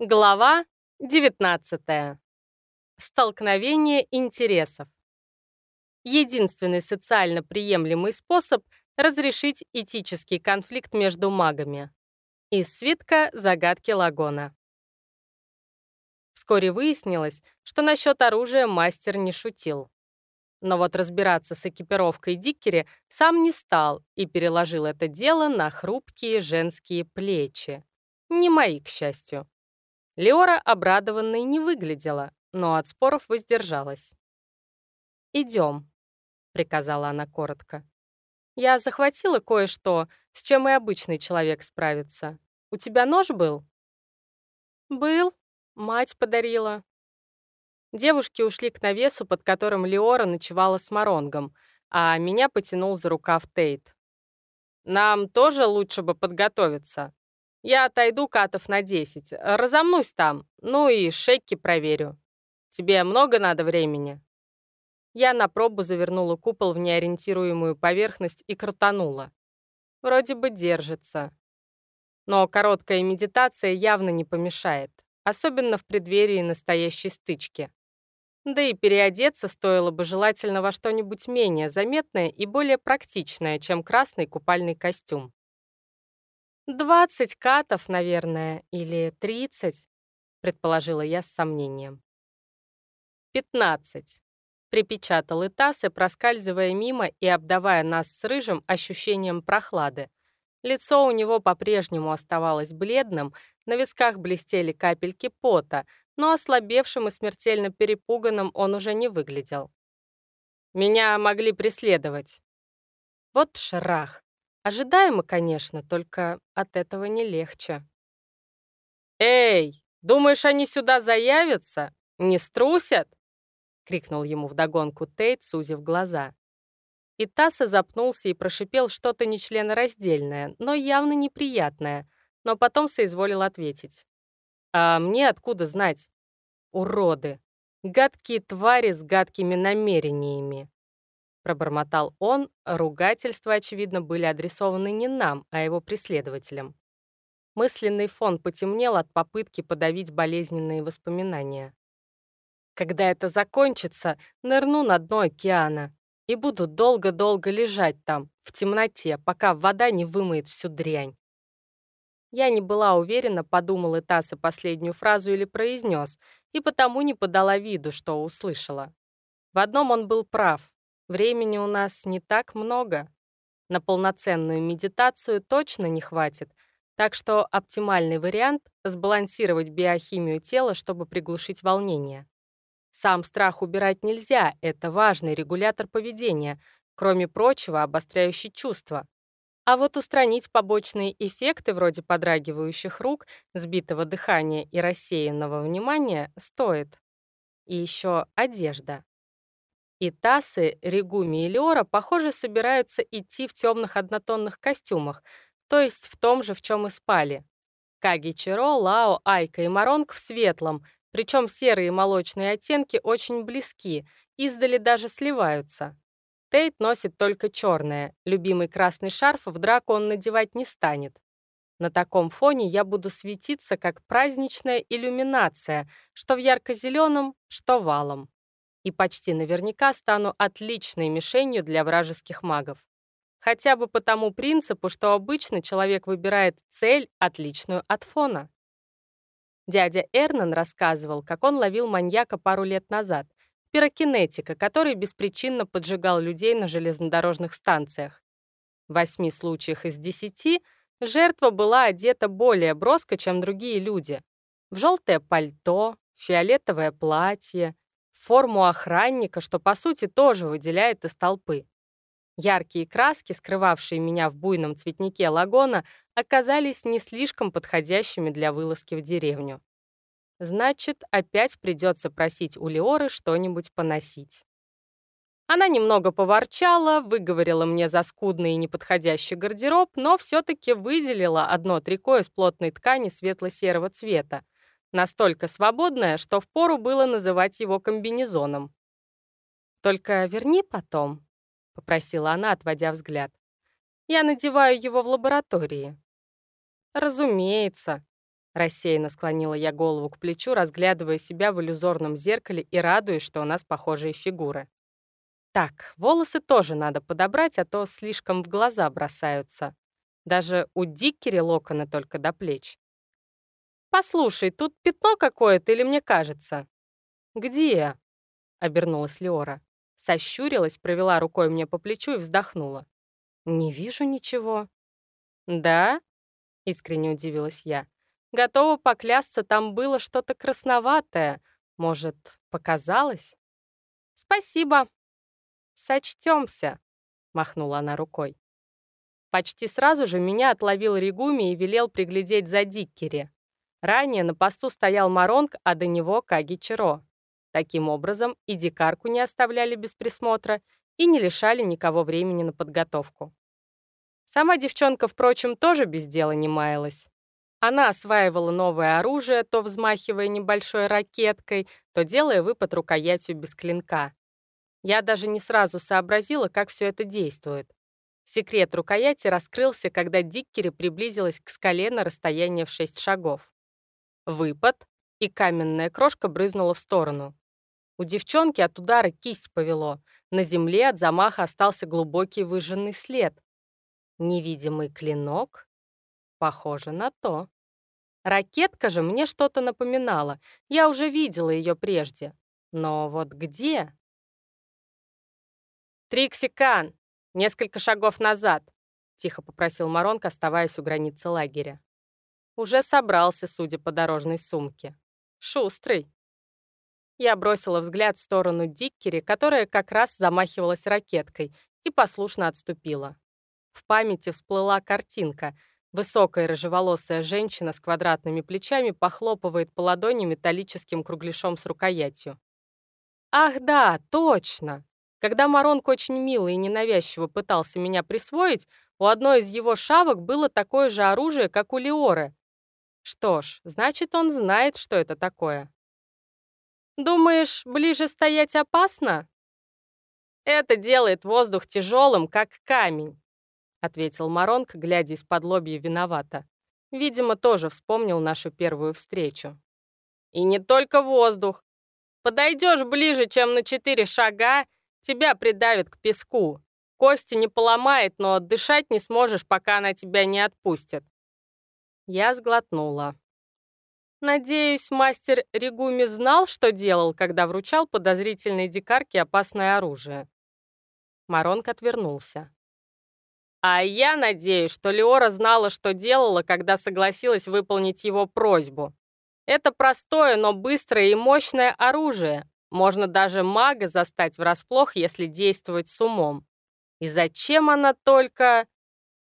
Глава 19. Столкновение интересов. Единственный социально приемлемый способ разрешить этический конфликт между магами. Из свитка «Загадки Лагона». Вскоре выяснилось, что насчет оружия мастер не шутил. Но вот разбираться с экипировкой Диккери сам не стал и переложил это дело на хрупкие женские плечи. Не мои, к счастью. Леора обрадованной не выглядела, но от споров воздержалась. «Идем», — приказала она коротко. «Я захватила кое-что, с чем и обычный человек справится. У тебя нож был?» «Был. Мать подарила». Девушки ушли к навесу, под которым Леора ночевала с Маронгом, а меня потянул за рукав Тейт. «Нам тоже лучше бы подготовиться», я отойду катов на 10, разомнусь там, ну и шейки проверю. Тебе много надо времени?» Я на пробу завернула купол в неориентируемую поверхность и крутанула. Вроде бы держится. Но короткая медитация явно не помешает, особенно в преддверии настоящей стычки. Да и переодеться стоило бы желательно во что-нибудь менее заметное и более практичное, чем красный купальный костюм. «Двадцать катов, наверное, или тридцать», — предположила я с сомнением. «Пятнадцать», — припечатал Итасы, проскальзывая мимо и обдавая нас с Рыжим ощущением прохлады. Лицо у него по-прежнему оставалось бледным, на висках блестели капельки пота, но ослабевшим и смертельно перепуганным он уже не выглядел. «Меня могли преследовать». Вот шрах. Ожидаемо, конечно, только от этого не легче. «Эй, думаешь, они сюда заявятся? Не струсят?» — крикнул ему вдогонку Тейт, сузив глаза. И Тасса запнулся и прошипел что-то нечленораздельное, но явно неприятное, но потом соизволил ответить. «А мне откуда знать? Уроды! Гадкие твари с гадкими намерениями!» Пробормотал он, ругательства, очевидно, были адресованы не нам, а его преследователям. Мысленный фон потемнел от попытки подавить болезненные воспоминания. Когда это закончится, нырну на дно океана и буду долго-долго лежать там, в темноте, пока вода не вымоет всю дрянь. Я не была уверена, подумал Итаса последнюю фразу или произнес, и потому не подала виду, что услышала. В одном он был прав. Времени у нас не так много. На полноценную медитацию точно не хватит, так что оптимальный вариант — сбалансировать биохимию тела, чтобы приглушить волнение. Сам страх убирать нельзя, это важный регулятор поведения, кроме прочего, обостряющий чувства. А вот устранить побочные эффекты вроде подрагивающих рук, сбитого дыхания и рассеянного внимания стоит. И еще одежда. И Тасы, Ригуми и Леора, похоже, собираются идти в темных однотонных костюмах, то есть в том же, в чем и спали. Каги Чиро, Лао, Айка и Маронг в светлом, причем серые и молочные оттенки очень близки, издали даже сливаются. Тейт носит только черное, любимый красный шарф в драку он надевать не станет. На таком фоне я буду светиться, как праздничная иллюминация, что в ярко-зеленом, что валом и почти наверняка стану отличной мишенью для вражеских магов. Хотя бы по тому принципу, что обычно человек выбирает цель, отличную от фона. Дядя Эрнан рассказывал, как он ловил маньяка пару лет назад, пирокинетика, который беспричинно поджигал людей на железнодорожных станциях. В восьми случаях из десяти жертва была одета более броско, чем другие люди. В желтое пальто, фиолетовое платье, форму охранника, что, по сути, тоже выделяет из толпы. Яркие краски, скрывавшие меня в буйном цветнике лагона, оказались не слишком подходящими для вылазки в деревню. Значит, опять придется просить у Леоры что-нибудь поносить. Она немного поворчала, выговорила мне за скудный и неподходящий гардероб, но все-таки выделила одно трико из плотной ткани светло-серого цвета, Настолько свободное, что впору было называть его комбинезоном. «Только верни потом», — попросила она, отводя взгляд. «Я надеваю его в лаборатории». «Разумеется», — Рассеянно склонила я голову к плечу, разглядывая себя в иллюзорном зеркале и радуясь, что у нас похожие фигуры. Так, волосы тоже надо подобрать, а то слишком в глаза бросаются. Даже у Диккери локоны только до плеч. «Послушай, тут пятно какое-то или мне кажется?» «Где?» — обернулась Леора. Сощурилась, провела рукой мне по плечу и вздохнула. «Не вижу ничего». «Да?» — искренне удивилась я. Готова поклясться, там было что-то красноватое. Может, показалось? Спасибо. Сочтемся, махнула она рукой. Почти сразу же меня отловил Ригуми и велел приглядеть за Диккери. Ранее на посту стоял Маронг, а до него Каги Чиро. Таким образом, и дикарку не оставляли без присмотра, и не лишали никого времени на подготовку. Сама девчонка, впрочем, тоже без дела не маялась. Она осваивала новое оружие, то взмахивая небольшой ракеткой, то делая выпад рукоятью без клинка. Я даже не сразу сообразила, как все это действует. Секрет рукояти раскрылся, когда Диккери приблизилась к скале на расстояние в шесть шагов. Выпад, и каменная крошка брызнула в сторону. У девчонки от удара кисть повело. На земле от замаха остался глубокий выжженный след. Невидимый клинок? Похоже на то. Ракетка же мне что-то напоминала. Я уже видела ее прежде. Но вот где? «Триксикан! Несколько шагов назад!» — тихо попросил Маронк, оставаясь у границы лагеря. Уже собрался, судя по дорожной сумке. Шустрый. Я бросила взгляд в сторону Диккери, которая как раз замахивалась ракеткой, и послушно отступила. В памяти всплыла картинка — Высокая рыжеволосая женщина с квадратными плечами похлопывает по ладони металлическим кругляшом с рукоятью. «Ах да, точно!» Когда Маронк очень мило и ненавязчиво пытался меня присвоить, у одной из его шавок было такое же оружие, как у Леоры. Что ж, значит, он знает, что это такое. «Думаешь, ближе стоять опасно?» «Это делает воздух тяжелым, как камень», — ответил Маронг, глядя из-под лобья виновато. Видимо, тоже вспомнил нашу первую встречу. «И не только воздух. Подойдешь ближе, чем на четыре шага, тебя придавит к песку. Кости не поломает, но дышать не сможешь, пока она тебя не отпустит». Я сглотнула. Надеюсь, мастер Ригуми знал, что делал, когда вручал подозрительной дикарке опасное оружие. Маронг отвернулся. А я надеюсь, что Леора знала, что делала, когда согласилась выполнить его просьбу. Это простое, но быстрое и мощное оружие. Можно даже мага застать врасплох, если действовать с умом. И зачем она только...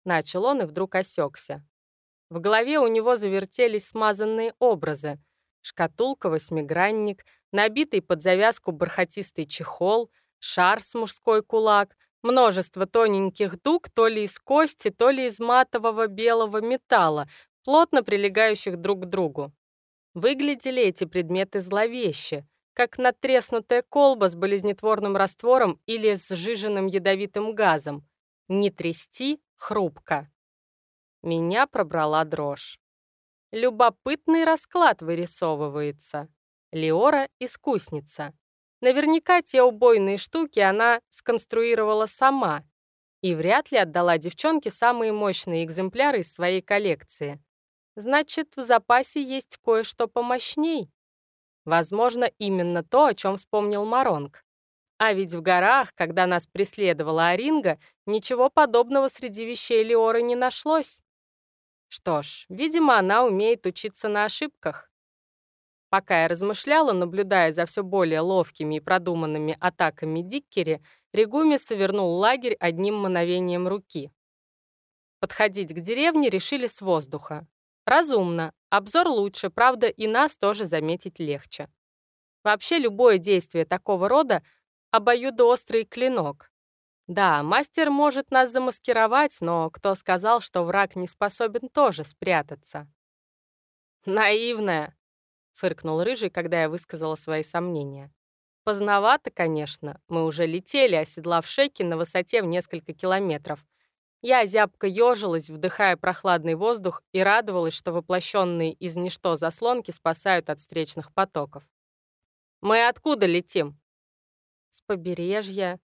Начал он и вдруг осекся. В голове у него завертелись смазанные образы. Шкатулка-восьмигранник, набитый под завязку бархатистый чехол, шар с мужской кулак — Множество тоненьких дуг, то ли из кости, то ли из матового белого металла, плотно прилегающих друг к другу. Выглядели эти предметы зловеще, как натреснутая колба с болезнетворным раствором или с сжиженным ядовитым газом. Не трясти — хрупко. Меня пробрала дрожь. Любопытный расклад вырисовывается. Леора — искусница. Наверняка те убойные штуки она сконструировала сама и вряд ли отдала девчонке самые мощные экземпляры из своей коллекции. Значит, в запасе есть кое-что помощней. Возможно, именно то, о чем вспомнил Маронг. А ведь в горах, когда нас преследовала Оринга, ничего подобного среди вещей Леоры не нашлось. Что ж, видимо, она умеет учиться на ошибках. Пока я размышляла, наблюдая за все более ловкими и продуманными атаками Диккери, Регуми совернул лагерь одним мановением руки. Подходить к деревне решили с воздуха. Разумно, обзор лучше, правда, и нас тоже заметить легче. Вообще, любое действие такого рода — обоюдоострый клинок. Да, мастер может нас замаскировать, но кто сказал, что враг не способен тоже спрятаться? «Наивная», фыркнул Рыжий, когда я высказала свои сомнения. Поздновато, конечно, мы уже летели, оседлав шейки на высоте в несколько километров. Я зябко ежилась, вдыхая прохладный воздух, и радовалась, что воплощенные из ничто заслонки спасают от встречных потоков. «Мы откуда летим?» «С побережья».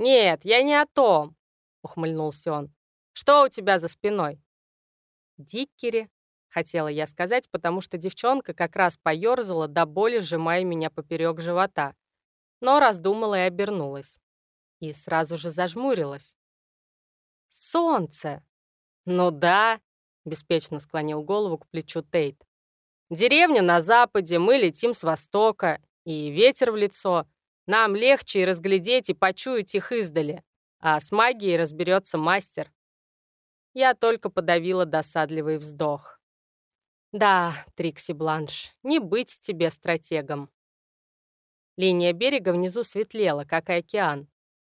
«Нет, я не о том», — ухмыльнулся он. «Что у тебя за спиной?» «Диккери», — хотела я сказать, потому что девчонка как раз поёрзала до боли, сжимая меня поперек живота. Но раздумала и обернулась. И сразу же зажмурилась. Солнце. Ну да, беспечно склонил голову к плечу Тейт. Деревня на западе, мы летим с востока, и ветер в лицо. Нам легче разглядеть, и почуять их издали. А с магией разберется мастер. Я только подавила досадливый вздох. Да, Трикси Бланш, не быть тебе стратегом. Линия берега внизу светлела, как и океан.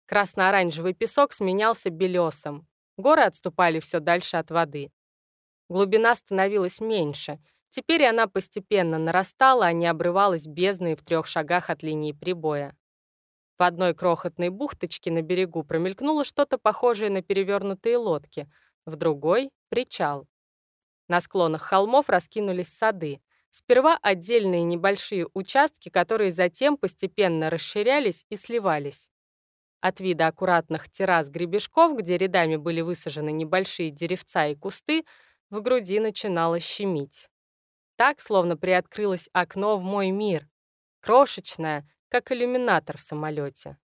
Красно-оранжевый песок сменялся белесом. Горы отступали все дальше от воды. Глубина становилась меньше. Теперь она постепенно нарастала, а не обрывалась бездной в трех шагах от линии прибоя. В одной крохотной бухточке на берегу промелькнуло что-то похожее на перевернутые лодки, в другой — причал. На склонах холмов раскинулись сады. Сперва отдельные небольшие участки, которые затем постепенно расширялись и сливались. От вида аккуратных террас гребешков, где рядами были высажены небольшие деревца и кусты, в груди начинало щемить. Так, словно приоткрылось окно в мой мир, крошечное, как иллюминатор в самолете.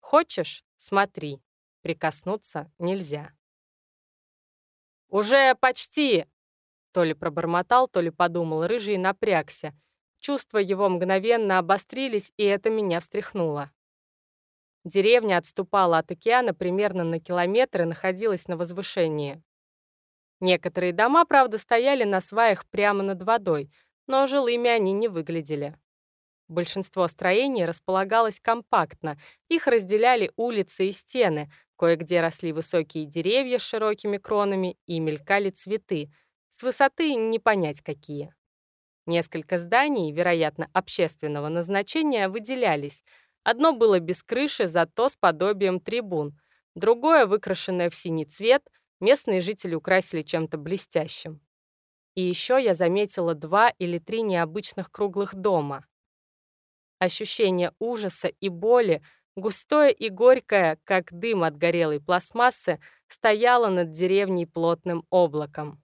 Хочешь — смотри, прикоснуться нельзя. «Уже почти!» То ли пробормотал, то ли подумал рыжий и напрягся. Чувства его мгновенно обострились, и это меня встряхнуло. Деревня отступала от океана примерно на километр и находилась на возвышении. Некоторые дома, правда, стояли на сваях прямо над водой, но жилыми они не выглядели. Большинство строений располагалось компактно, их разделяли улицы и стены, кое-где росли высокие деревья с широкими кронами и мелькали цветы, с высоты не понять какие. Несколько зданий, вероятно, общественного назначения, выделялись — Одно было без крыши, зато с подобием трибун. Другое, выкрашенное в синий цвет, местные жители украсили чем-то блестящим. И еще я заметила два или три необычных круглых дома. Ощущение ужаса и боли, густое и горькое, как дым от горелой пластмассы, стояло над деревней плотным облаком.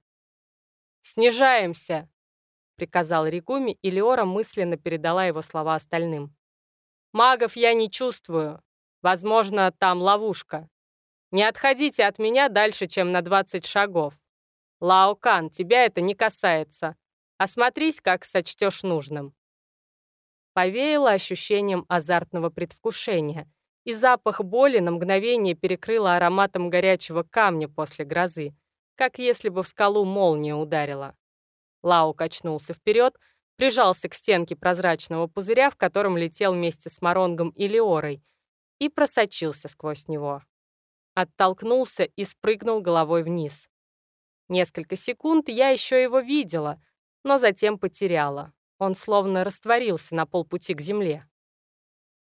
«Снижаемся!» — приказал Ригуми, и Леора мысленно передала его слова остальным. Магов я не чувствую. Возможно, там ловушка. Не отходите от меня дальше, чем на 20 шагов. Лаокан, тебя это не касается. Осмотрись, как сочтешь нужным. Повеяло ощущением азартного предвкушения, и запах боли на мгновение перекрыло ароматом горячего камня после грозы, как если бы в скалу молния ударила. Лао качнулся вперед, прижался к стенке прозрачного пузыря, в котором летел вместе с Маронгом и Леорой, и просочился сквозь него. Оттолкнулся и спрыгнул головой вниз. Несколько секунд я еще его видела, но затем потеряла. Он словно растворился на полпути к земле.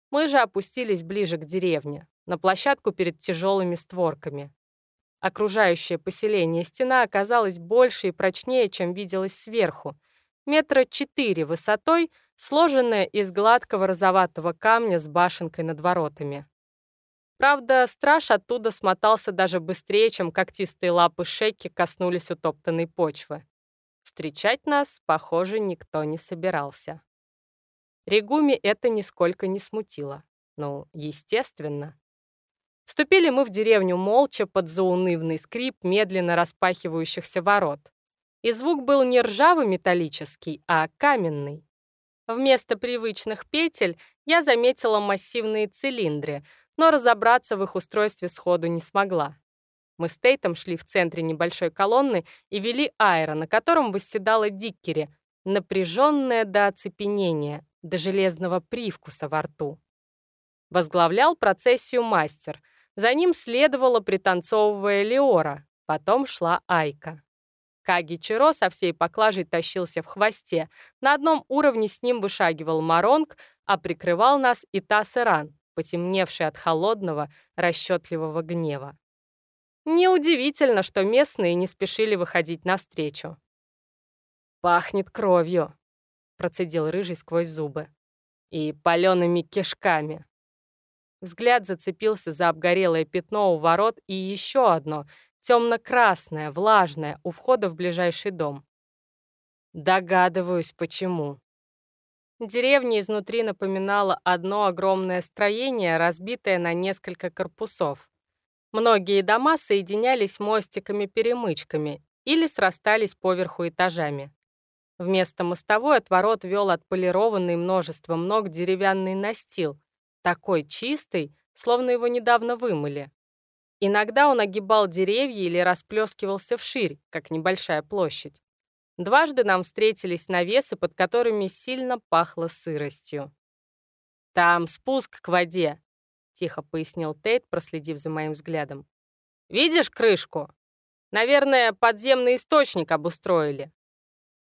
Мы же опустились ближе к деревне, на площадку перед тяжелыми створками. Окружающее поселение стена оказалась больше и прочнее, чем виделось сверху, метра четыре высотой, сложенная из гладкого розоватого камня с башенкой над воротами. Правда, страж оттуда смотался даже быстрее, чем когтистые лапы Шеки коснулись утоптанной почвы. Встречать нас, похоже, никто не собирался. Регуми это нисколько не смутило. Ну, естественно. Вступили мы в деревню молча под заунывный скрип медленно распахивающихся ворот. И звук был не ржаво-металлический, а каменный. Вместо привычных петель я заметила массивные цилиндры, но разобраться в их устройстве сходу не смогла. Мы с Тейтом шли в центре небольшой колонны и вели аэро, на котором восседала Диккери, напряженная до оцепенения, до железного привкуса во рту. Возглавлял процессию мастер. За ним следовала, пританцовывая Леора, потом шла Айка. Каги Чиро со всей поклажей тащился в хвосте. На одном уровне с ним вышагивал Маронг, а прикрывал нас и Тасеран, потемневший от холодного, расчетливого гнева. Неудивительно, что местные не спешили выходить навстречу. «Пахнет кровью», — процедил Рыжий сквозь зубы. «И палеными кишками». Взгляд зацепился за обгорелое пятно у ворот и еще одно, темно-красное, влажное, у входа в ближайший дом. Догадываюсь, почему. Деревня изнутри напоминала одно огромное строение, разбитое на несколько корпусов. Многие дома соединялись мостиками-перемычками или срастались поверху этажами. Вместо мостовой от ворот вел отполированный множеством ног деревянный настил, такой чистый, словно его недавно вымыли. Иногда он огибал деревья или расплескивался вширь, как небольшая площадь. Дважды нам встретились навесы, под которыми сильно пахло сыростью. «Там спуск к воде», — тихо пояснил Тейт, проследив за моим взглядом. «Видишь крышку? Наверное, подземный источник обустроили.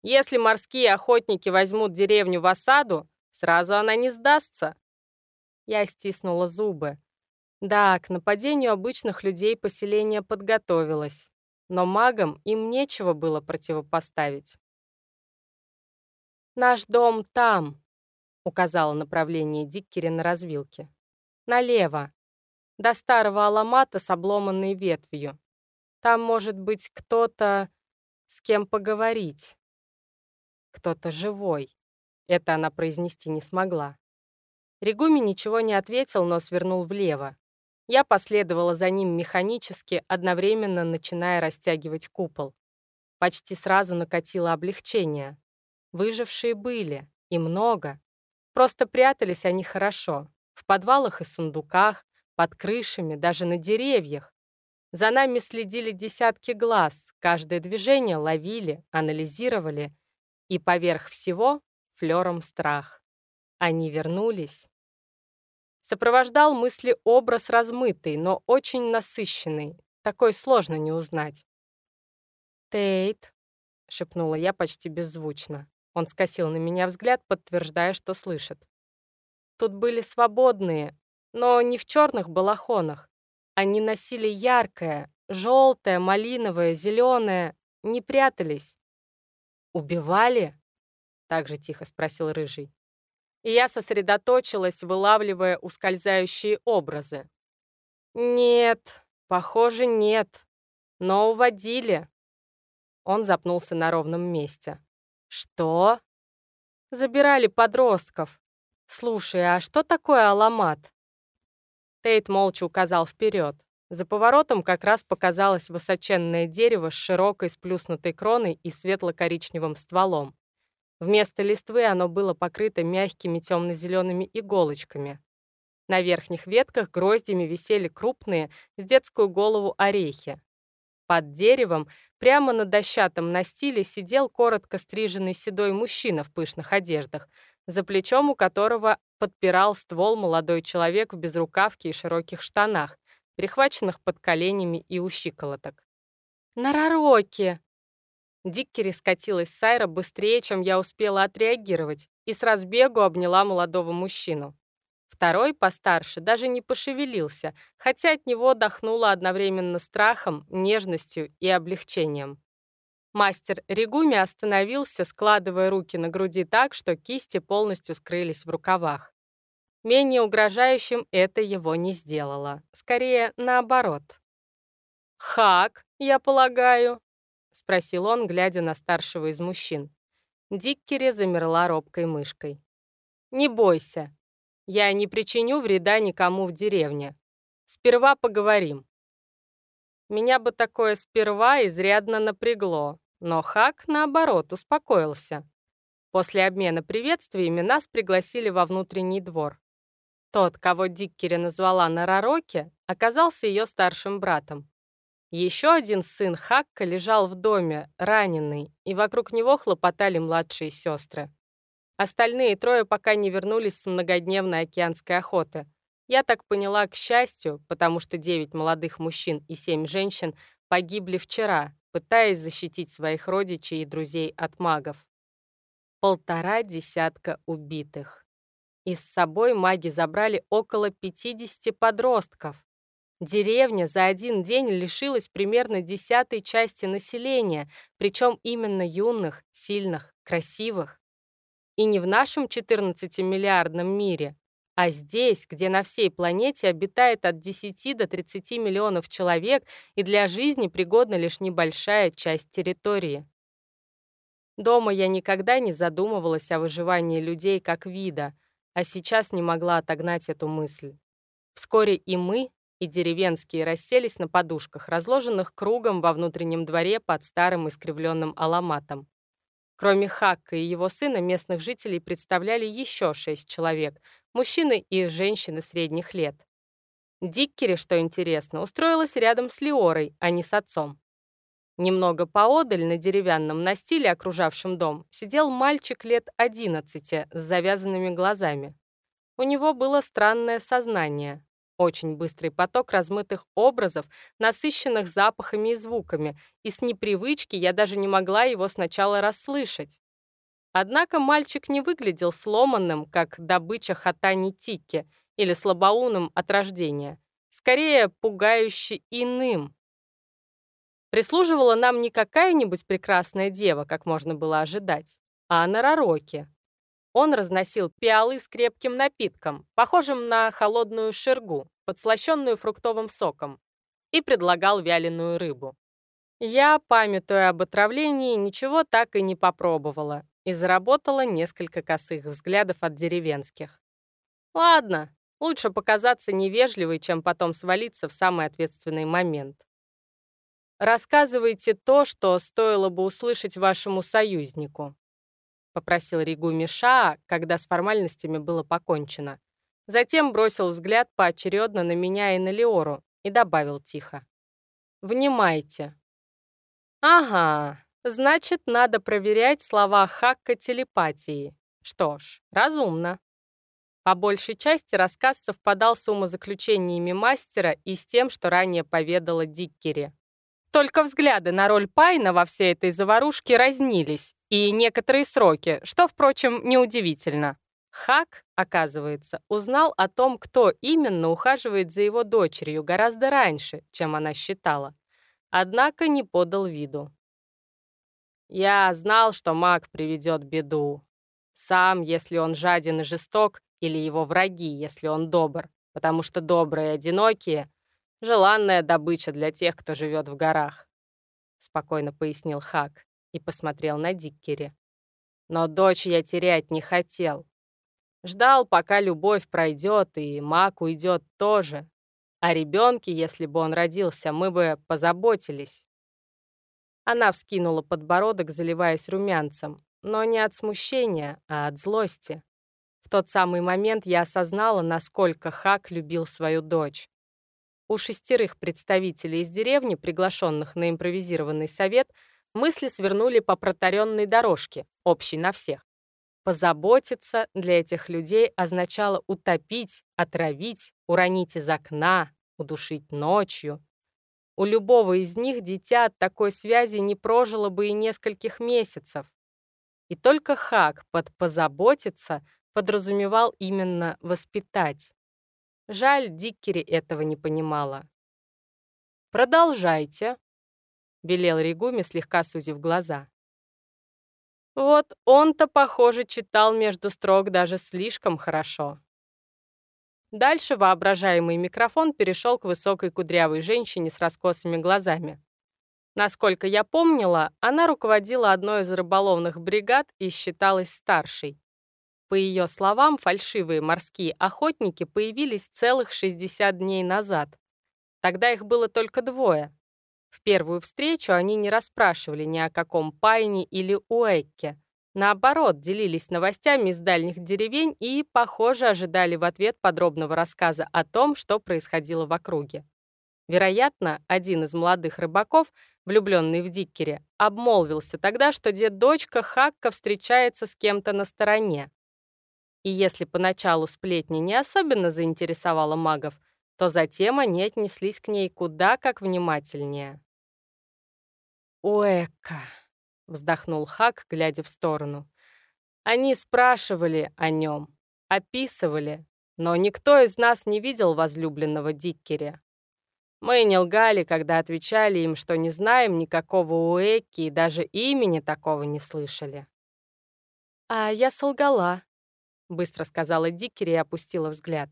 Если морские охотники возьмут деревню в осаду, сразу она не сдастся». Я стиснула зубы. Да, к нападению обычных людей поселение подготовилось но магам им нечего было противопоставить. «Наш дом там», — указала направление Диккери на развилке. «Налево, до старого аламата с обломанной ветвью. Там может быть кто-то, с кем поговорить. Кто-то живой». Это она произнести не смогла. Ригуми ничего не ответил, но свернул влево. Я последовала за ним механически, одновременно начиная растягивать купол. Почти сразу накатило облегчение. Выжившие были, и много. Просто прятались они хорошо. В подвалах и сундуках, под крышами, даже на деревьях. За нами следили десятки глаз, каждое движение ловили, анализировали. И поверх всего — флером страх. Они вернулись, Сопровождал мысли образ размытый, но очень насыщенный. Такой сложно не узнать. «Тейт», — шепнула я почти беззвучно. Он скосил на меня взгляд, подтверждая, что слышит. Тут были свободные, но не в черных балахонах. Они носили яркое, желтое, малиновое, зеленое, не прятались. «Убивали?» — так же тихо спросил Рыжий и я сосредоточилась, вылавливая ускользающие образы. «Нет, похоже, нет. Но уводили». Он запнулся на ровном месте. «Что?» «Забирали подростков. Слушай, а что такое аламат?» Тейт молча указал вперед. За поворотом как раз показалось высоченное дерево с широкой сплюснутой кроной и светло-коричневым стволом. Вместо листвы оно было покрыто мягкими темно-зелеными иголочками. На верхних ветках гроздями висели крупные, с детскую голову орехи. Под деревом, прямо на дощатом настиле, сидел коротко стриженный седой мужчина в пышных одеждах, за плечом у которого подпирал ствол молодой человек в безрукавке и широких штанах, перехваченных под коленями и у щиколоток. «Нарароки!» Диккери скатилась Сайра быстрее, чем я успела отреагировать, и с разбегу обняла молодого мужчину. Второй, постарше, даже не пошевелился, хотя от него дохнуло одновременно страхом, нежностью и облегчением. Мастер Ригуми остановился, складывая руки на груди так, что кисти полностью скрылись в рукавах. Менее угрожающим это его не сделало. Скорее, наоборот. «Хак, я полагаю», — спросил он, глядя на старшего из мужчин. Диккери замерла робкой мышкой. «Не бойся. Я не причиню вреда никому в деревне. Сперва поговорим». Меня бы такое сперва изрядно напрягло, но Хак, наоборот, успокоился. После обмена приветствиями нас пригласили во внутренний двор. Тот, кого Диккери назвала Нарароке, оказался ее старшим братом. Еще один сын Хакка лежал в доме, раненый, и вокруг него хлопотали младшие сестры. Остальные трое пока не вернулись с многодневной океанской охоты. Я так поняла, к счастью, потому что девять молодых мужчин и семь женщин погибли вчера, пытаясь защитить своих родичей и друзей от магов. Полтора десятка убитых. И с собой маги забрали около 50 подростков. Деревня за один день лишилась примерно десятой части населения, причем именно юных, сильных, красивых. И не в нашем 14-миллиардном мире, а здесь, где на всей планете обитает от 10 до 30 миллионов человек и для жизни пригодна лишь небольшая часть территории. Дома я никогда не задумывалась о выживании людей как вида, а сейчас не могла отогнать эту мысль. Вскоре и мы, и деревенские расселись на подушках, разложенных кругом во внутреннем дворе под старым искривленным аламатом. Кроме Хакка и его сына, местных жителей представляли еще шесть человек, мужчины и женщины средних лет. Диккери, что интересно, устроилась рядом с Леорой, а не с отцом. Немного поодаль, на деревянном настиле, окружавшем дом, сидел мальчик лет 11 с завязанными глазами. У него было странное сознание, очень быстрый поток размытых образов, насыщенных запахами и звуками, и с непривычки я даже не могла его сначала расслышать. Однако мальчик не выглядел сломанным, как добыча хатани Тикки, или слабоумным от рождения. Скорее, пугающе иным. Прислуживала нам не какая-нибудь прекрасная дева, как можно было ожидать, а Наророки, он разносил пиалы с крепким напитком, похожим на холодную шергу, подслащенную фруктовым соком, и предлагал вяленую рыбу. Я, памятуя об отравлении, ничего так и не попробовала и заработала несколько косых взглядов от деревенских. Ладно, лучше показаться невежливой, чем потом свалиться в самый ответственный момент. Рассказывайте то, что стоило бы услышать вашему союзнику попросил Ригу Миша, когда с формальностями было покончено. Затем бросил взгляд поочередно на меня и на Леору и добавил тихо. «Внимайте». «Ага, значит, надо проверять слова Хакка телепатии. Что ж, разумно». По большей части рассказ совпадал с умозаключениями мастера и с тем, что ранее поведала Диккери. Только взгляды на роль Пайна во всей этой заварушке разнились, и некоторые сроки, что, впрочем, неудивительно. Хак, оказывается, узнал о том, кто именно ухаживает за его дочерью гораздо раньше, чем она считала. Однако не подал виду. «Я знал, что маг приведет беду. Сам, если он жаден и жесток, или его враги, если он добр, потому что добрые и одинокие Желанная добыча для тех, кто живет в горах», — спокойно пояснил Хак и посмотрел на Диккери. «Но дочь я терять не хотел. Ждал, пока любовь пройдет, и маг уйдет тоже. О ребенке, если бы он родился, мы бы позаботились». Она вскинула подбородок, заливаясь румянцем, но не от смущения, а от злости. В тот самый момент я осознала, насколько Хак любил свою дочь. У шестерых представителей из деревни, приглашенных на импровизированный совет, мысли свернули по протаренной дорожке, общей на всех. Позаботиться для этих людей означало утопить, отравить, уронить из окна, удушить ночью. У любого из них дитя от такой связи не прожило бы и нескольких месяцев. И только Хак под «позаботиться» подразумевал именно «воспитать». Жаль, Диккери этого не понимала. «Продолжайте», — велел Ригуми, слегка сузив глаза. Вот он-то, похоже, читал между строк даже слишком хорошо. Дальше воображаемый микрофон перешел к высокой кудрявой женщине с раскосыми глазами. Насколько я помнила, она руководила одной из рыболовных бригад и считалась старшей. По ее словам, фальшивые морские охотники появились целых 60 дней назад. Тогда их было только двое. В первую встречу они не расспрашивали ни о каком Пайне или Уэкке. Наоборот, делились новостями из дальних деревень и, похоже, ожидали в ответ подробного рассказа о том, что происходило в округе. Вероятно, один из молодых рыбаков, влюбленный в Диккере, обмолвился тогда, что дед-дочка Хакка встречается с кем-то на стороне. И если поначалу сплетни не особенно заинтересовала магов, то затем они отнеслись к ней куда как внимательнее. «Уэка», — вздохнул Хак, глядя в сторону. «Они спрашивали о нем, описывали, но никто из нас не видел возлюбленного Диккеря. Мы не лгали, когда отвечали им, что не знаем никакого Уэкки и даже имени такого не слышали. «А я солгала», — быстро сказала Диккери и опустила взгляд.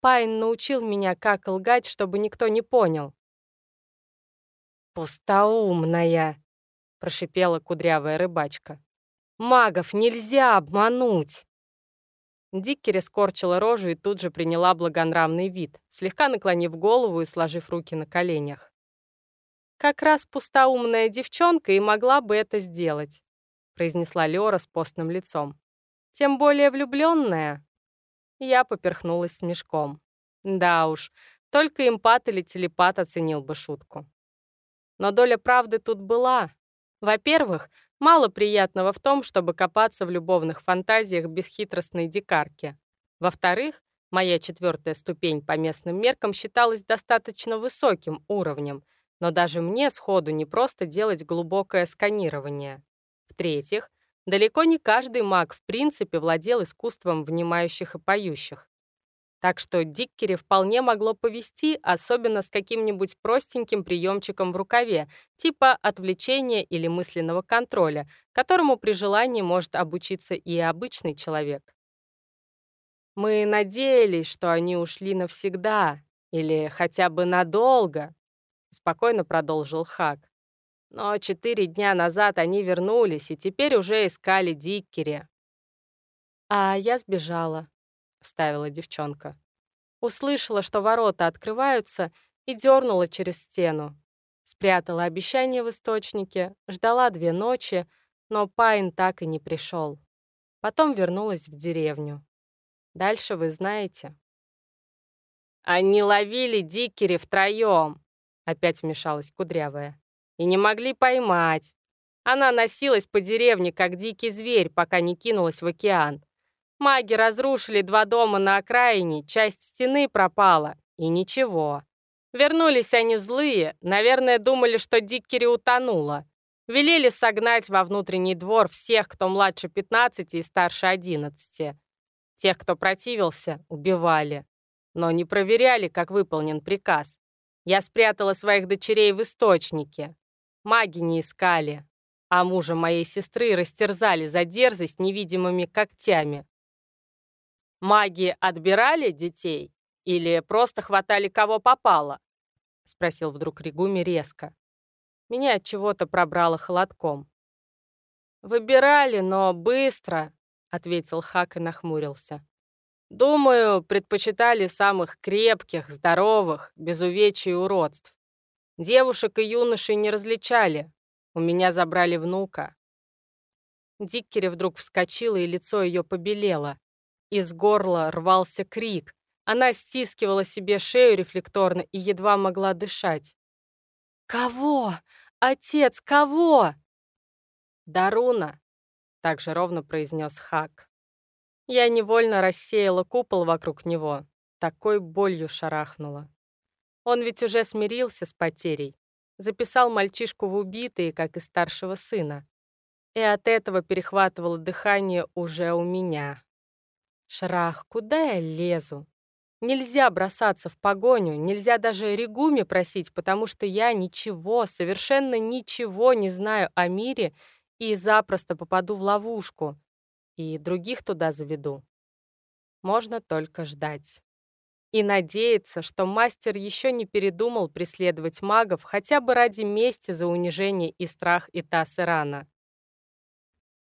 «Пайн научил меня, как лгать, чтобы никто не понял». «Пустоумная!» — прошипела кудрявая рыбачка. «Магов нельзя обмануть!» Диккери скорчила рожу и тут же приняла благонравный вид, слегка наклонив голову и сложив руки на коленях. «Как раз пустоумная девчонка и могла бы это сделать», произнесла Лёра с постным лицом. «Тем более влюбленная». Я поперхнулась смешком. Да уж, только импат или телепат оценил бы шутку. Но доля правды тут была. Во-первых, Мало приятного в том, чтобы копаться в любовных фантазиях бесхитростной дикарки. Во-вторых, моя четвертая ступень по местным меркам считалась достаточно высоким уровнем, но даже мне сходу не просто делать глубокое сканирование. В-третьих, далеко не каждый маг в принципе владел искусством внимающих и поющих. Так что Диккере вполне могло повести, особенно с каким-нибудь простеньким приемчиком в рукаве, типа отвлечения или мысленного контроля, которому при желании может обучиться и обычный человек. «Мы надеялись, что они ушли навсегда или хотя бы надолго», — спокойно продолжил Хак. «Но четыре дня назад они вернулись и теперь уже искали Диккере». «А я сбежала», вставила девчонка. Услышала, что ворота открываются, и дернула через стену. Спрятала обещание в источнике, ждала две ночи, но Пайн так и не пришел. Потом вернулась в деревню. Дальше вы знаете. «Они ловили дикери втроем», — опять вмешалась Кудрявая. «И не могли поймать. Она носилась по деревне, как дикий зверь, пока не кинулась в океан. Маги разрушили два дома на окраине, часть стены пропала. И ничего. Вернулись они злые, наверное, думали, что Диккери утонула. Велели согнать во внутренний двор всех, кто младше 15 и старше 11. Тех, кто противился, убивали. Но не проверяли, как выполнен приказ. Я спрятала своих дочерей в источнике. Маги не искали. А мужа моей сестры растерзали за дерзость невидимыми когтями. Маги отбирали детей или просто хватали кого попало? Спросил вдруг Ригуми резко. Меня от чего-то пробрало холодком. «Выбирали, но быстро», — ответил Хак и нахмурился. «Думаю, предпочитали самых крепких, здоровых, без увечий и уродств. Девушек и юношей не различали. У меня забрали внука». Диккери вдруг вскочила, и лицо ее побелело. Из горла рвался крик. Она стискивала себе шею рефлекторно и едва могла дышать. «Кого? Отец, кого?» «Даруна», — так же ровно произнес Хак. Я невольно рассеяла купол вокруг него, такой болью шарахнула. Он ведь уже смирился с потерей, записал мальчишку в убитые, как и старшего сына. И от этого перехватывало дыхание уже у меня. Шрах, куда я лезу? Нельзя бросаться в погоню, нельзя даже Ригуми просить, потому что я ничего, совершенно ничего не знаю о мире и запросто попаду в ловушку. И других туда заведу. Можно только ждать. И надеяться, что мастер еще не передумал преследовать магов хотя бы ради мести за унижение и страх Итасы Рана.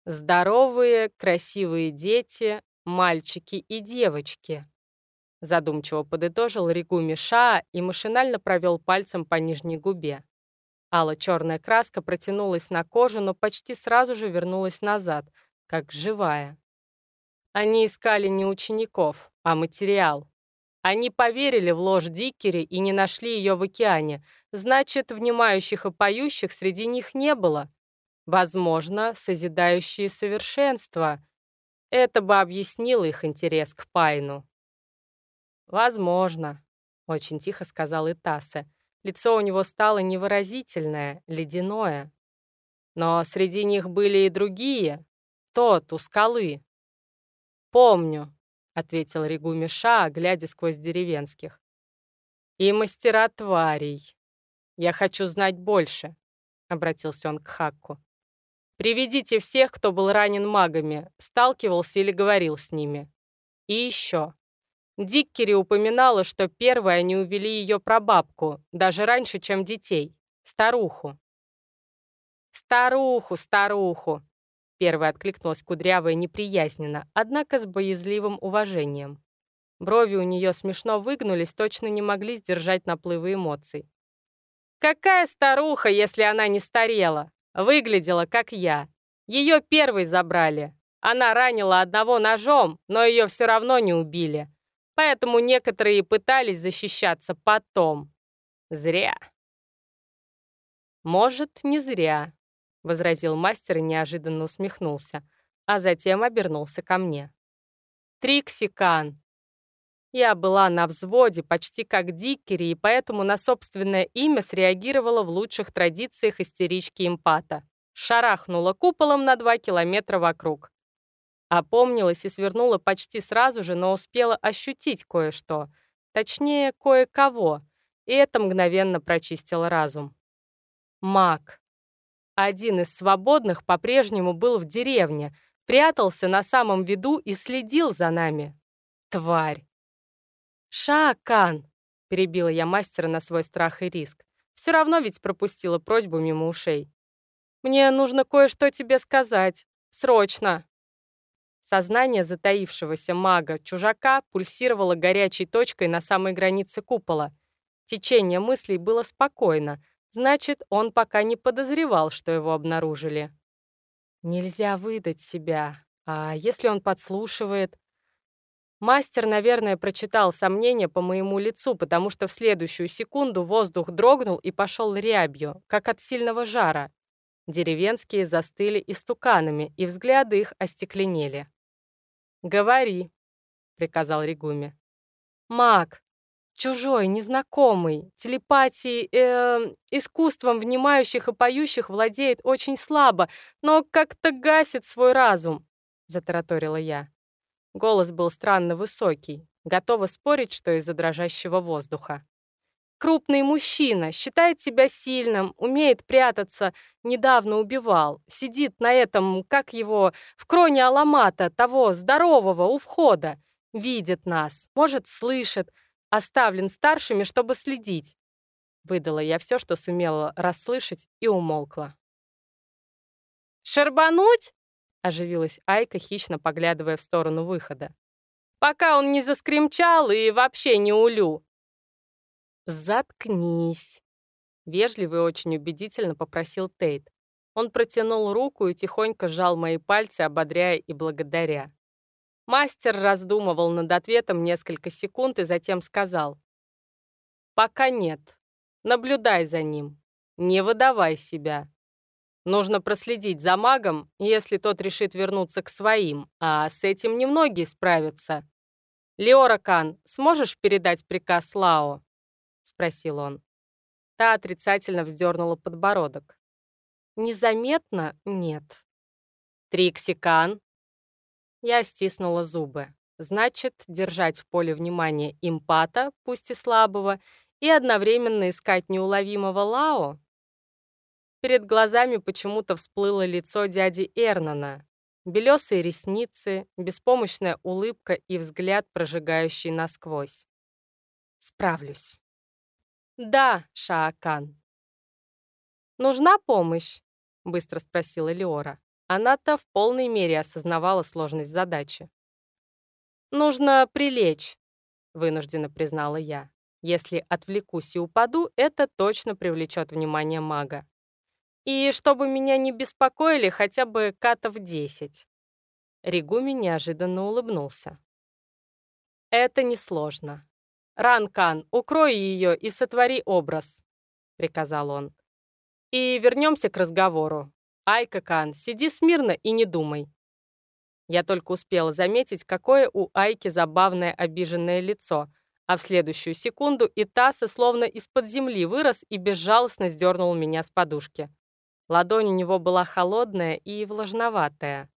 Здоровые, красивые дети мальчики и девочки. Задумчиво подытожил Ригуми Ша и машинально провел пальцем по нижней губе. Алла черная краска протянулась на кожу, но почти сразу же вернулась назад, как живая. Они искали не учеников, а материал. Они поверили в ложь Дикери и не нашли ее в океане. Значит, внимающих и поющих среди них не было. Возможно, созидающие совершенство — это бы объяснило их интерес к Пайну. «Возможно», — очень тихо сказал Итаса. Лицо у него стало невыразительное, ледяное. Но среди них были и другие. Тот, у скалы. «Помню», — ответил Ригу Миша, глядя сквозь деревенских. И мастера тварей. Я хочу знать больше, — обратился он к Хакку. Приведите всех, кто был ранен магами, сталкивался или говорил с ними. И еще. Диккери упоминала, что первые они увели ее прабабку, даже раньше, чем детей, старуху. «Старуху, старуху!» Первая откликнулась кудрявая неприязненно, однако с боязливым уважением. Брови у нее смешно выгнулись, точно не могли сдержать наплывы эмоций. «Какая старуха, если она не старела? Выглядела, как я. Ее первой забрали. Она ранила одного ножом, но ее все равно не убили. Поэтому некоторые пытались защищаться потом. Зря. Может, не зря, возразил мастер и неожиданно усмехнулся, а затем обернулся ко мне. Триксикан. Я была на взводе, почти как Диккери, и поэтому на собственное имя среагировала в лучших традициях истерички импата. Шарахнула куполом на два километра вокруг. Опомнилась и свернула почти сразу же, но успела ощутить кое-что. Точнее, кое-кого. И это мгновенно прочистило разум. Маг. Один из свободных по-прежнему был в деревне, прятался на самом виду и следил за нами. Тварь. «Шакан!» — перебила я мастера на свой страх и риск. Все равно ведь пропустила просьбу мимо ушей. «Мне нужно кое-что тебе сказать. Срочно!» Сознание затаившегося мага-чужака пульсировало горячей точкой на самой границе купола. Течение мыслей было спокойно, значит, он пока не подозревал, что его обнаружили. Нельзя выдать себя. А если он подслушивает? Мастер, наверное, прочитал сомнения по моему лицу, потому что в следующую секунду воздух дрогнул и пошел рябью, как от сильного жара. Деревенские застыли истуканами, и взгляды их остекленели. «Говори», — приказал Ригуми. «Маг. Чужой, незнакомый. Телепатией, э, искусством внимающих и поющих владеет очень слабо, но как-то гасит свой разум», — затараторила я. Голос был странно высокий, готова спорить, что из-за дрожащего воздуха. Крупный мужчина, считает себя сильным, умеет прятаться, недавно убивал. Сидит на этом, как его, в кроне Аламата, того здорового у входа. Видит нас, может, слышит, оставлен старшими, чтобы следить. Выдала я все, что сумела расслышать, и умолкла. «Шарбануть?» — оживилась Айка, хищно поглядывая в сторону выхода. «Пока он не заскримчал и вообще не улю. «Заткнись!» Вежливо и очень убедительно попросил Тейт. Он протянул руку и тихонько сжал мои пальцы, ободряя и благодаря. Мастер раздумывал над ответом несколько секунд и затем сказал. «Пока нет. Наблюдай за ним. Не выдавай себя. Нужно проследить за магом, если тот решит вернуться к своим, а с этим немногие справятся. Леора Кан, сможешь передать приказ Лао?» — спросил он. Та отрицательно вздернула подбородок. «Незаметно? Нет». «Триксикан?» Я стиснула зубы. Значит, держать в поле внимания импата, пусть и слабого, и одновременно искать неуловимого Лао? Перед глазами почему-то всплыло лицо дяди Эрнана. Белесые ресницы, беспомощная улыбка и взгляд, прожигающий насквозь. «Справлюсь». «Да, Шаакан». «Нужна помощь?» — быстро спросила Леора. Она-то в полной мере осознавала сложность задачи. «Нужно прилечь», — вынужденно признала я. «Если отвлекусь и упаду, это точно привлечет внимание мага. И чтобы меня не беспокоили хотя бы катов десять». Ригуми неожиданно улыбнулся. «Это несложно. «Ранкан, укрой ее и сотвори образ», — приказал он. «И вернемся к разговору. Айка Кан, сиди смирно и не думай». Я только успела заметить, какое у Айки забавное обиженное лицо, а в следующую секунду и Таса словно из-под земли вырос и безжалостно сдернул меня с подушки. Ладонь у него была холодная и влажноватая.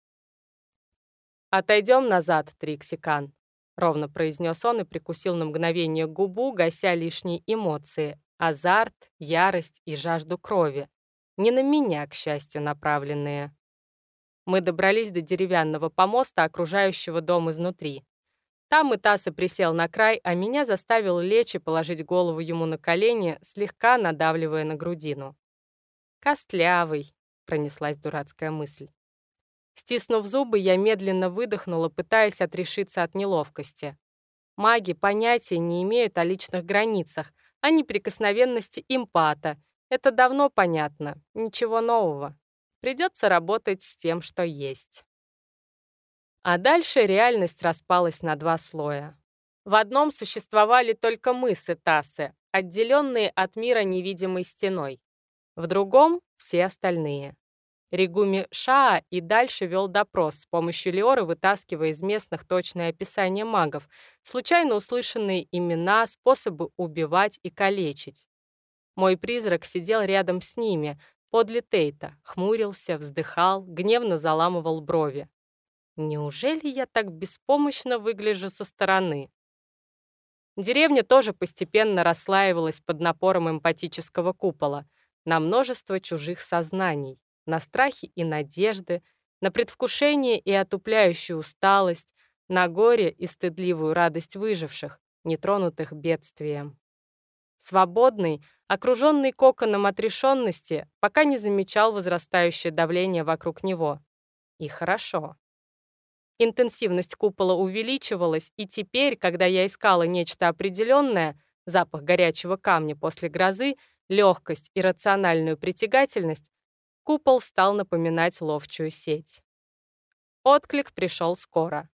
«Отойдем назад, Триксикан», ровно произнес он и прикусил на мгновение губу, гася лишние эмоции, азарт, ярость и жажду крови. Не на меня, к счастью, направленные. Мы добрались до деревянного помоста, окружающего дом изнутри. Там Итаса присел на край, а меня заставил лечь и положить голову ему на колени, слегка надавливая на грудину. «Костлявый», — пронеслась дурацкая мысль. Стиснув зубы, я медленно выдохнула, пытаясь отрешиться от неловкости. Маги понятия не имеют о личных границах, о неприкосновенности импата. Это давно понятно, ничего нового. Придется работать с тем, что есть. А дальше реальность распалась на два слоя. В одном существовали только мы с Этасы, отделенные от мира невидимой стеной. В другом — все остальные. Ригуми Шаа и дальше вел допрос, с помощью Леоры вытаскивая из местных точное описание магов, случайно услышанные имена, способы убивать и калечить. Мой призрак сидел рядом с ними, подле Тейта, хмурился, вздыхал, гневно заламывал брови. Неужели я так беспомощно выгляжу со стороны? Деревня тоже постепенно расслаивалась под напором эмпатического купола на множество чужих сознаний на страхи и надежды, на предвкушение и отупляющую усталость, на горе и стыдливую радость выживших, нетронутых бедствием. Свободный, окруженный коконом отрешенности, пока не замечал возрастающее давление вокруг него. И хорошо. Интенсивность купола увеличивалась, и теперь, когда я искала нечто определенное, запах горячего камня после грозы, легкость и рациональную притягательность, Купол стал напоминать ловчую сеть. Отклик пришел скоро.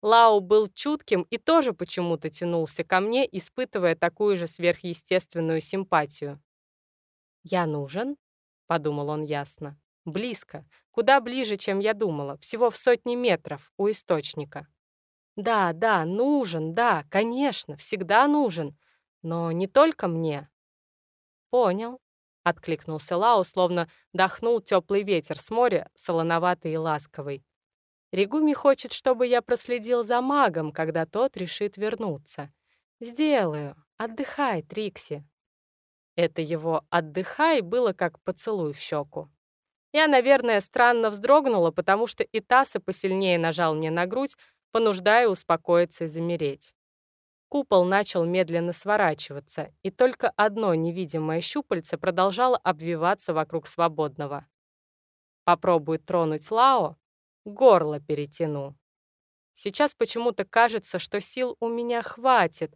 Лао был чутким и тоже почему-то тянулся ко мне, испытывая такую же сверхъестественную симпатию. «Я нужен?» — подумал он ясно. «Близко. Куда ближе, чем я думала. Всего в сотни метров у источника». «Да, да, нужен, да, конечно, всегда нужен. Но не только мне». «Понял. — откликнулся Лао, словно дохнул теплый ветер с моря, солоноватый и ласковый. «Ригуми хочет, чтобы я проследил за магом, когда тот решит вернуться. Сделаю. Отдыхай, Трикси». Это его «отдыхай» было как поцелуй в щеку. Я, наверное, странно вздрогнула, потому что Итаса посильнее нажал мне на грудь, понуждая успокоиться и замереть. Купол начал медленно сворачиваться, и только одно невидимое щупальце продолжало обвиваться вокруг свободного. Попробует тронуть Лао, горло перетяну. Сейчас почему-то кажется, что сил у меня хватит.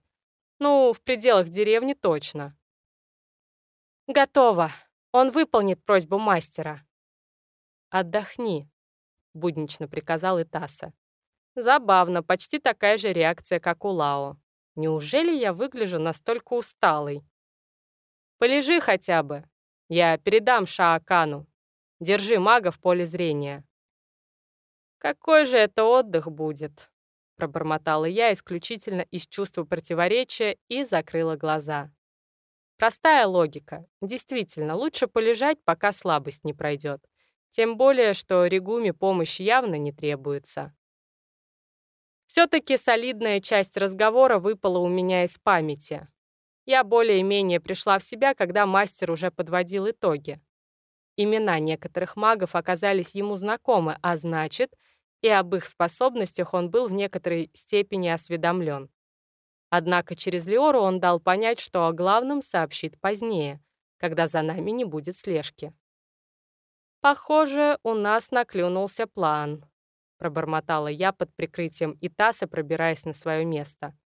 Ну, в пределах деревни точно. Готово. Он выполнит просьбу мастера. Отдохни, буднично приказал Итаса. Забавно, почти такая же реакция, как у Лао. Неужели я выгляжу настолько усталой? Полежи хотя бы. Я передам Шаакану. Держи мага в поле зрения. Какой же это отдых будет? Пробормотала я исключительно из чувства противоречия и закрыла глаза. Простая логика. Действительно, лучше полежать, пока слабость не пройдет. Тем более, что Ригуме помощи явно не требуется. Все-таки солидная часть разговора выпала у меня из памяти. Я более-менее пришла в себя, когда мастер уже подводил итоги. Имена некоторых магов оказались ему знакомы, а значит, и об их способностях он был в некоторой степени осведомлен. Однако через Леору он дал понять, что о главном сообщит позднее, когда за нами не будет слежки. Похоже, у нас наклюнулся план пробормотала я под прикрытием Итаса, пробираясь на свое место.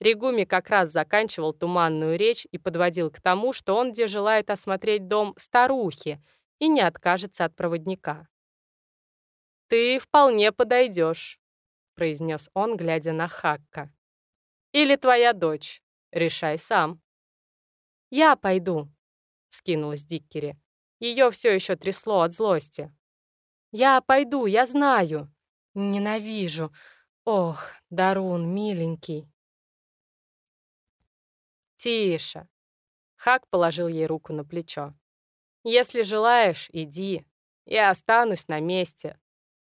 Ригуми как раз заканчивал туманную речь и подводил к тому, что он где желает осмотреть дом старухи и не откажется от проводника. «Ты вполне подойдешь», — произнес он, глядя на Хакка. «Или твоя дочь. Решай сам». «Я пойду», — скинулась Диккери. Ее все еще трясло от злости. «Я пойду, я знаю. Ненавижу. Ох, Дарун, миленький. Тише. Хак положил ей руку на плечо. Если желаешь, иди. Я останусь на месте.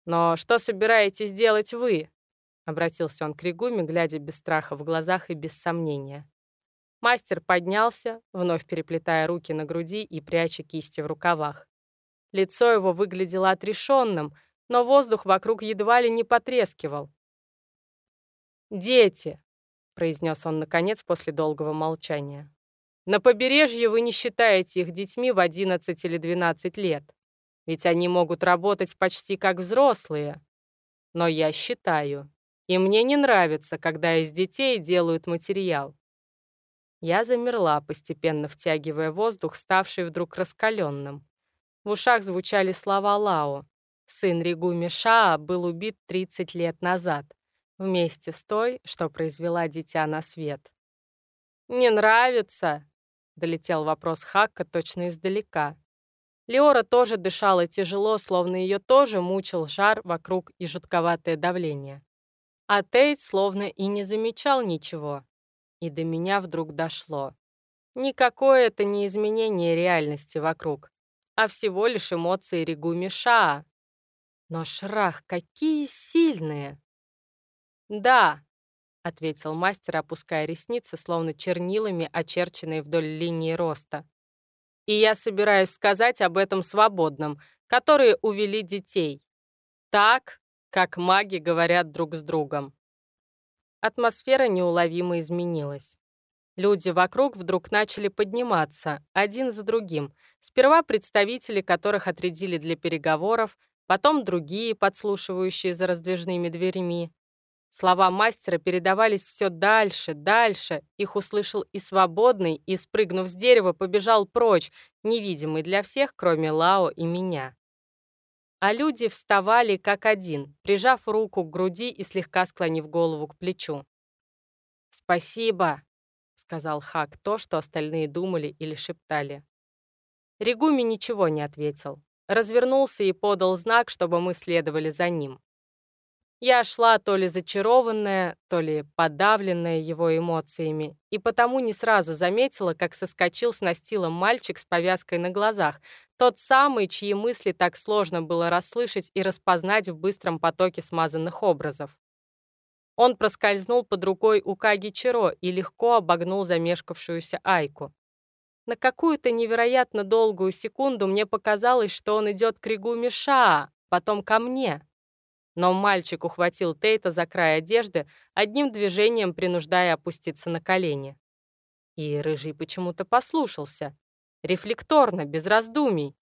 Но что собираетесь делать вы? — обратился он к Ригуме, глядя без страха в глазах и без сомнения. Мастер поднялся, вновь переплетая руки на груди и пряча кисти в рукавах. Лицо его выглядело отрешенным, но воздух вокруг едва ли не потрескивал. «Дети!» — произнес он, наконец, после долгого молчания. «На побережье вы не считаете их детьми в 11 или 12 лет, ведь они могут работать почти как взрослые. Но я считаю, и мне не нравится, когда из детей делают материал. Я замерла, постепенно втягивая воздух, ставший вдруг раскаленным. В ушах звучали слова Лао. Сын Ригуми Шаа был убит 30 лет назад, вместе с той, что произвела дитя на свет. «Не нравится?» — долетел вопрос Хакка точно издалека. Леора тоже дышала тяжело, словно ее тоже мучил жар вокруг и жутковатое давление. А Тейт словно и не замечал ничего. И до меня вдруг дошло. Никакое это не изменение реальности вокруг, а всего лишь эмоции Ригуми Шаа. Но шрах, какие сильные! «Да», — ответил мастер, опуская ресницы, словно чернилами, очерченные вдоль линии роста. «И я собираюсь сказать об этом свободном, которые увели детей. Так, как маги говорят друг с другом. Атмосфера неуловимо изменилась. Люди вокруг вдруг начали подниматься, один за другим. Сперва представители, которых отрядили для переговоров, потом другие, подслушивающие за раздвижными дверями. Слова мастера передавались все дальше, дальше. Их услышал и свободный, и, спрыгнув с дерева, побежал прочь, невидимый для всех, кроме Лао и меня а люди вставали как один, прижав руку к груди и слегка склонив голову к плечу. «Спасибо», — сказал Хак то, что остальные думали или шептали. Ригуми ничего не ответил. Развернулся и подал знак, чтобы мы следовали за ним. Я шла то ли зачарованная, то ли подавленная его эмоциями, и потому не сразу заметила, как соскочил с настила мальчик с повязкой на глазах, тот самый, чьи мысли так сложно было расслышать и распознать в быстром потоке смазанных образов. Он проскользнул под рукой у Каги Чиро и легко обогнул замешкавшуюся Айку. На какую-то невероятно долгую секунду мне показалось, что он идет к Ригуми Шаа, потом ко мне. Но мальчик ухватил Тейта за край одежды, одним движением принуждая опуститься на колени. И Рыжий почему-то послушался. Рефлекторно, без раздумий.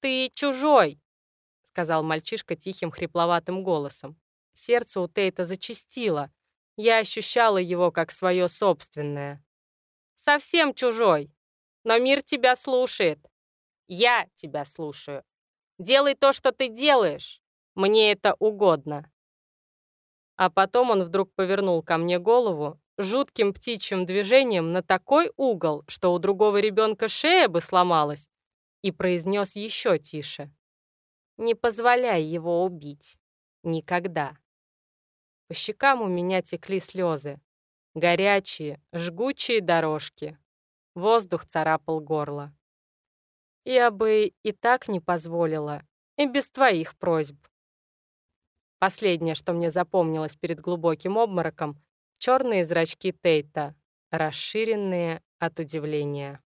«Ты чужой!» — сказал мальчишка тихим хрипловатым голосом. Сердце у Тейта зачастило. Я ощущала его как свое собственное. «Совсем чужой! Но мир тебя слушает. Я тебя слушаю. Делай то, что ты делаешь. Мне это угодно». А потом он вдруг повернул ко мне голову, жутким птичьим движением на такой угол, что у другого ребенка шея бы сломалась, и произнес еще тише. «Не позволяй его убить. Никогда». По щекам у меня текли слезы. Горячие, жгучие дорожки. Воздух царапал горло. Я бы и так не позволила, и без твоих просьб. Последнее, что мне запомнилось перед глубоким обмороком, черные зрачки Тейта, расширенные от удивления.